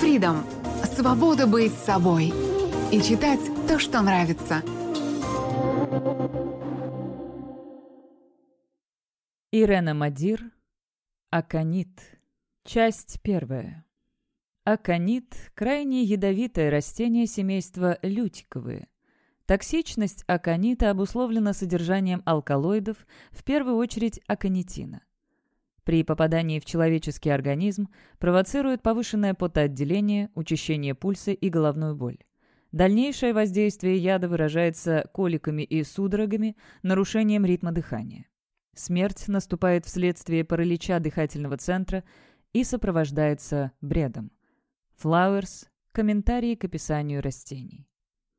Freedom – свобода быть собой и читать то, что нравится. Ирена Мадир, Аконит, часть первая. Аконит – крайне ядовитое растение семейства лютиковые. Токсичность аконита обусловлена содержанием алкалоидов, в первую очередь аконитина. При попадании в человеческий организм провоцирует повышенное потоотделение, учащение пульса и головную боль. Дальнейшее воздействие яда выражается коликами и судорогами, нарушением ритма дыхания. Смерть наступает вследствие паралича дыхательного центра и сопровождается бредом. Flowers. Комментарии к описанию растений.